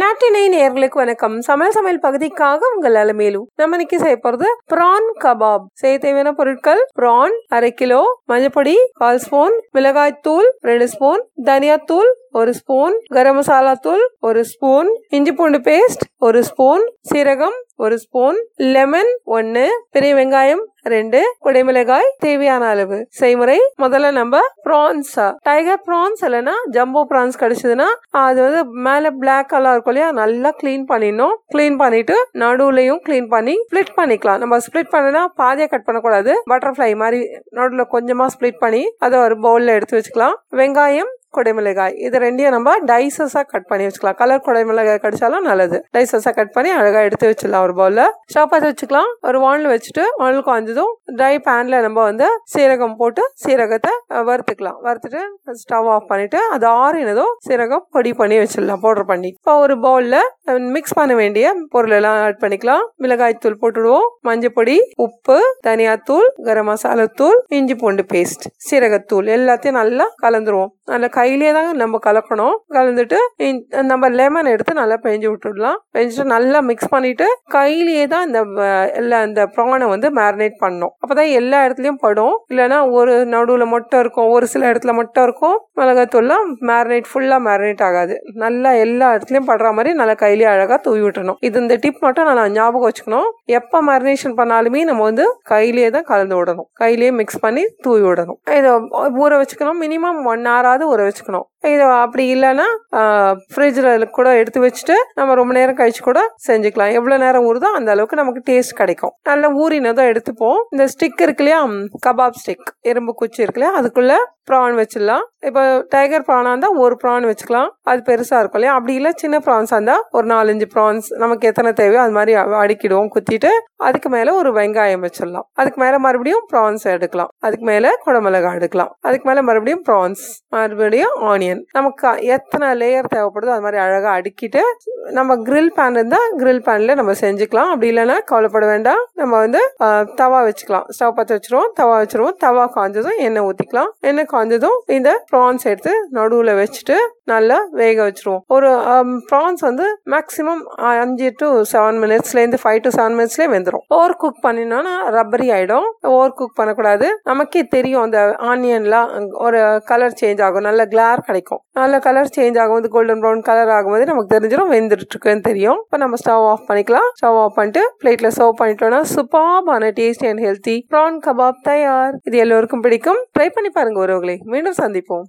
நாட்டினை நேர்களுக்கு வணக்கம். சமையல் சமையல் பகுதிக்காக உங்கள் அலமேலு. நம்ம இன்னைக்கு செய்ய போறது ப்ரான் கபாப். செய்ய தேவையான பொருட்கள் ப்ரான் அரை கிலோ மஞ்சப்பொடி கால் ஸ்பூன் மிளகாய் தூள் ரெண்டு ஸ்பூன் தனியாத்தூள் ஒரு ஸ்பூன் கரம் மசாலா தூள் ஒரு ஸ்பூன் இஞ்சி பூண்டு பேஸ்ட் ஒரு ஸ்பூன் சீரகம் ஒரு ஸ்பூன் லெமன் ஒன்னு பெரிய வெங்காயம் ரெண்டு குடைமிளகாய் தேவையான அளவு. செய்முறை முதல்ல நம்ம ப்ரான்ஸ் டைகர் ப்ரான்ஸ் இல்லைன்னா ஜம்போ ப்ரான்ஸ் கிடைச்சதுன்னா அது வந்து மேல பிளாக் கலர் இருக்கும் இல்லையா நல்லா க்ளீன் பண்ணிடணும். க்ளீன் பண்ணிட்டு நடுவுலையும் க்ளீன் பண்ணி ஸ்பிளிட் பண்ணிக்கலாம். நம்ம ஸ்ப்ளிட் பண்ணனா பாதியா கட் பண்ணக்கூடாது. பட்டர்ஃப்ளை மாதிரி நடுவில் கொஞ்சமா ஸ்ப்ளிட் பண்ணி அதை ஒரு பவுல்ல எடுத்து வச்சுக்கலாம். வெங்காயம் குடைமிளகாய். இது ரெண்டையும் நம்ம டைசஸாக கட் பண்ணி வச்சுக்கலாம். கலர் குடைமிளகாய் கடிச்சாலும் நல்லது. டைசஸாக கட் பண்ணி அழகாக எடுத்து வச்சிடலாம் ஒரு பவுலில் சாப்பாத்து வச்சுக்கலாம். ஒரு வானில் வச்சுட்டு வானல் காய்ஞ்சதும் ட்ரை பேனில் நம்ம வந்து சீரகம் போட்டு சீரகத்தை வறுத்துக்கலாம். வறுத்துட்டு ஸ்டவ் ஆஃப் பண்ணிட்டு அது ஆறினதும் சீரகம் பொடி பண்ணி வச்சிடலாம். பவுடர் பண்ணி. இப்போ ஒரு பவுலில் மிக்ஸ் பண்ண வேண்டிய பொருள் எல்லாம் ஆட் பண்ணிக்கலாம். மிளகாய் தூள் போட்டுடுவோம். மஞ்சள் பொடி உப்பு தனியாத்தூள் கரம் மசாலா தூள் இஞ்சி பூண்டு பேஸ்ட் சீரகத்தூள் எல்லாத்தையும் நல்லா கலந்துருவோம். நல்லா கையிலே தான் நம்ம கலக்கணும். கலந்துட்டு நம்ம லெமன் எடுத்து நல்லா பெஞ்சு விட்டுடலாம். பெஞ்சிட்டு நல்லா மிக்ஸ் பண்ணிட்டு கையிலேயே தான் இந்த எல்லா இந்த ப்ரானை வந்து மேரினேட் பண்ணணும். அப்பதான் எல்லா இடத்துலயும் படும். இல்லைன்னா ஒரு நடுவில் மட்டும் இருக்கும். ஒரு சில இடத்துல மட்டும் இருக்கும். மிளகாத்தூள்லாம் மேரினேட் ஃபுல்லா மேரினேட் ஆகாது. நல்லா எல்லா இடத்துலயும் படுற மாதிரி நல்லா கையிலேயே அழகா தூவி விட்டுணும் இது இந்த டிப் மட்டும் நல்லா ஞாபகம் வச்சுக்கணும். எப்போ மேரினேஷன் பண்ணாலுமே நம்ம வந்து கையிலேயே தான் கலந்து விடணும். கையிலேயே மிக்ஸ் பண்ணி தூவி விடணும். இதை ஊற வச்சுக்கணும். மினிமம் ஒன் ஹவராவது ஊற வச்சுக்கணும் இது அப்படி இல்லைன்னா ஃப்ரிட்ஜில் கூட எடுத்து வச்சுட்டு நம்ம ரொம்ப நேரம் கழிச்சு கூட செஞ்சுக்கலாம். எவ்வளோ நேரம் ஊறுதோ அந்த அளவுக்கு நமக்கு டேஸ்ட் கிடைக்கும். நல்லா ஊறினதும் எடுத்துப்போம். இந்த ஸ்டிக் இருக்கு இல்லையா? கபாப் ஸ்டிக் எறும்பு குச்சி இருக்கு இல்லையா? அதுக்குள்ள ப்ரான் வச்சிடலாம். இப்போ டைகர் ப்ரானாக இருந்தால் ஒரு ப்ரான் வச்சுக்கலாம். அது பெருசாக இருக்கும் இல்லையா? அப்படி இல்லை சின்ன ப்ரான்ஸாக இருந்தால் ஒரு நாலஞ்சு ப்ரான்ஸ் நமக்கு எத்தனை தேவையோ அது மாதிரி அடுக்கிடுவோம் குத்திட்டு அதுக்கு மேலே ஒரு வெங்காயம் வச்சிடலாம். அதுக்கு மேலே மறுபடியும் ப்ரான்ஸ் எடுக்கலாம். அதுக்கு மேலே குடமிளகா எடுக்கலாம். அதுக்கு மேலே மறுபடியும் ப்ரான்ஸ் மறுபடியும் ஆனியன் நமக்கு எத்தனை லேயர் தேவைப்படுதோ அது மாதிரி அழகாக அடுக்கிட்டு நம்ம கிரில் பேன் இருந்தால் கிரில் பேனில் நம்ம செஞ்சுக்கலாம். அப்படி இல்லைன்னா கவலைப்பட வேண்டாம். நம்ம வந்து தவா வச்சுக்கலாம். ஸ்டவ் பற்ற வச்சுருவோம் தவா வச்சுருவோம். தவா காஞ்சதும் எண்ணெய் ஊற்றிக்கலாம் எண்ணெய் காஞ்சதும் இந்த ப்ரான்ஸ் எடுத்து நடுவில் வச்சுட்டு நல்லா வேக வச்சிருவோம். ஒரு um, ப்ரான்ஸ் வந்து மேக்ஸிமம் அஞ்சு டு செவன் மினிட்ஸ்லேருந்து ஃபைவ் டு செவன் மினிட்ஸ்லேயே வெந்துடும் ஓவர் குக் பண்ணினோன்னா ரப்பரி ஆகிடும் ஓவர் குக் பண்ணக்கூடாது. நமக்கே தெரியும் அந்த ஆனியன்லாம் ஒரு கலர் சேஞ்ச் ஆகும். நல்ல கிளார் கிடைக்கும். நல்ல கலர் சேஞ்ச் ஆகும்போது கோல்டன் ப்ரௌன் கலர் ஆகும்போது நமக்கு தெரிஞ்சிடும் வெந்துட்டுருக்குன்னு தெரியும். இப்போ நம்ம ஸ்டவ் ஆஃப் பண்ணிக்கலாம். ஸ்டவ் ஆஃப் பண்ணிட்டு பிளேட்ல சர்வ் பண்ணிட்டோம்னா சூப்பர்பான tasty and healthy prawn kebab தயார். இது எல்லோருக்கும் பிடிக்கும். ட்ரை பண்ணி பாருங்க ஒருவர்களே மீண்டும் சந்திப்போம்.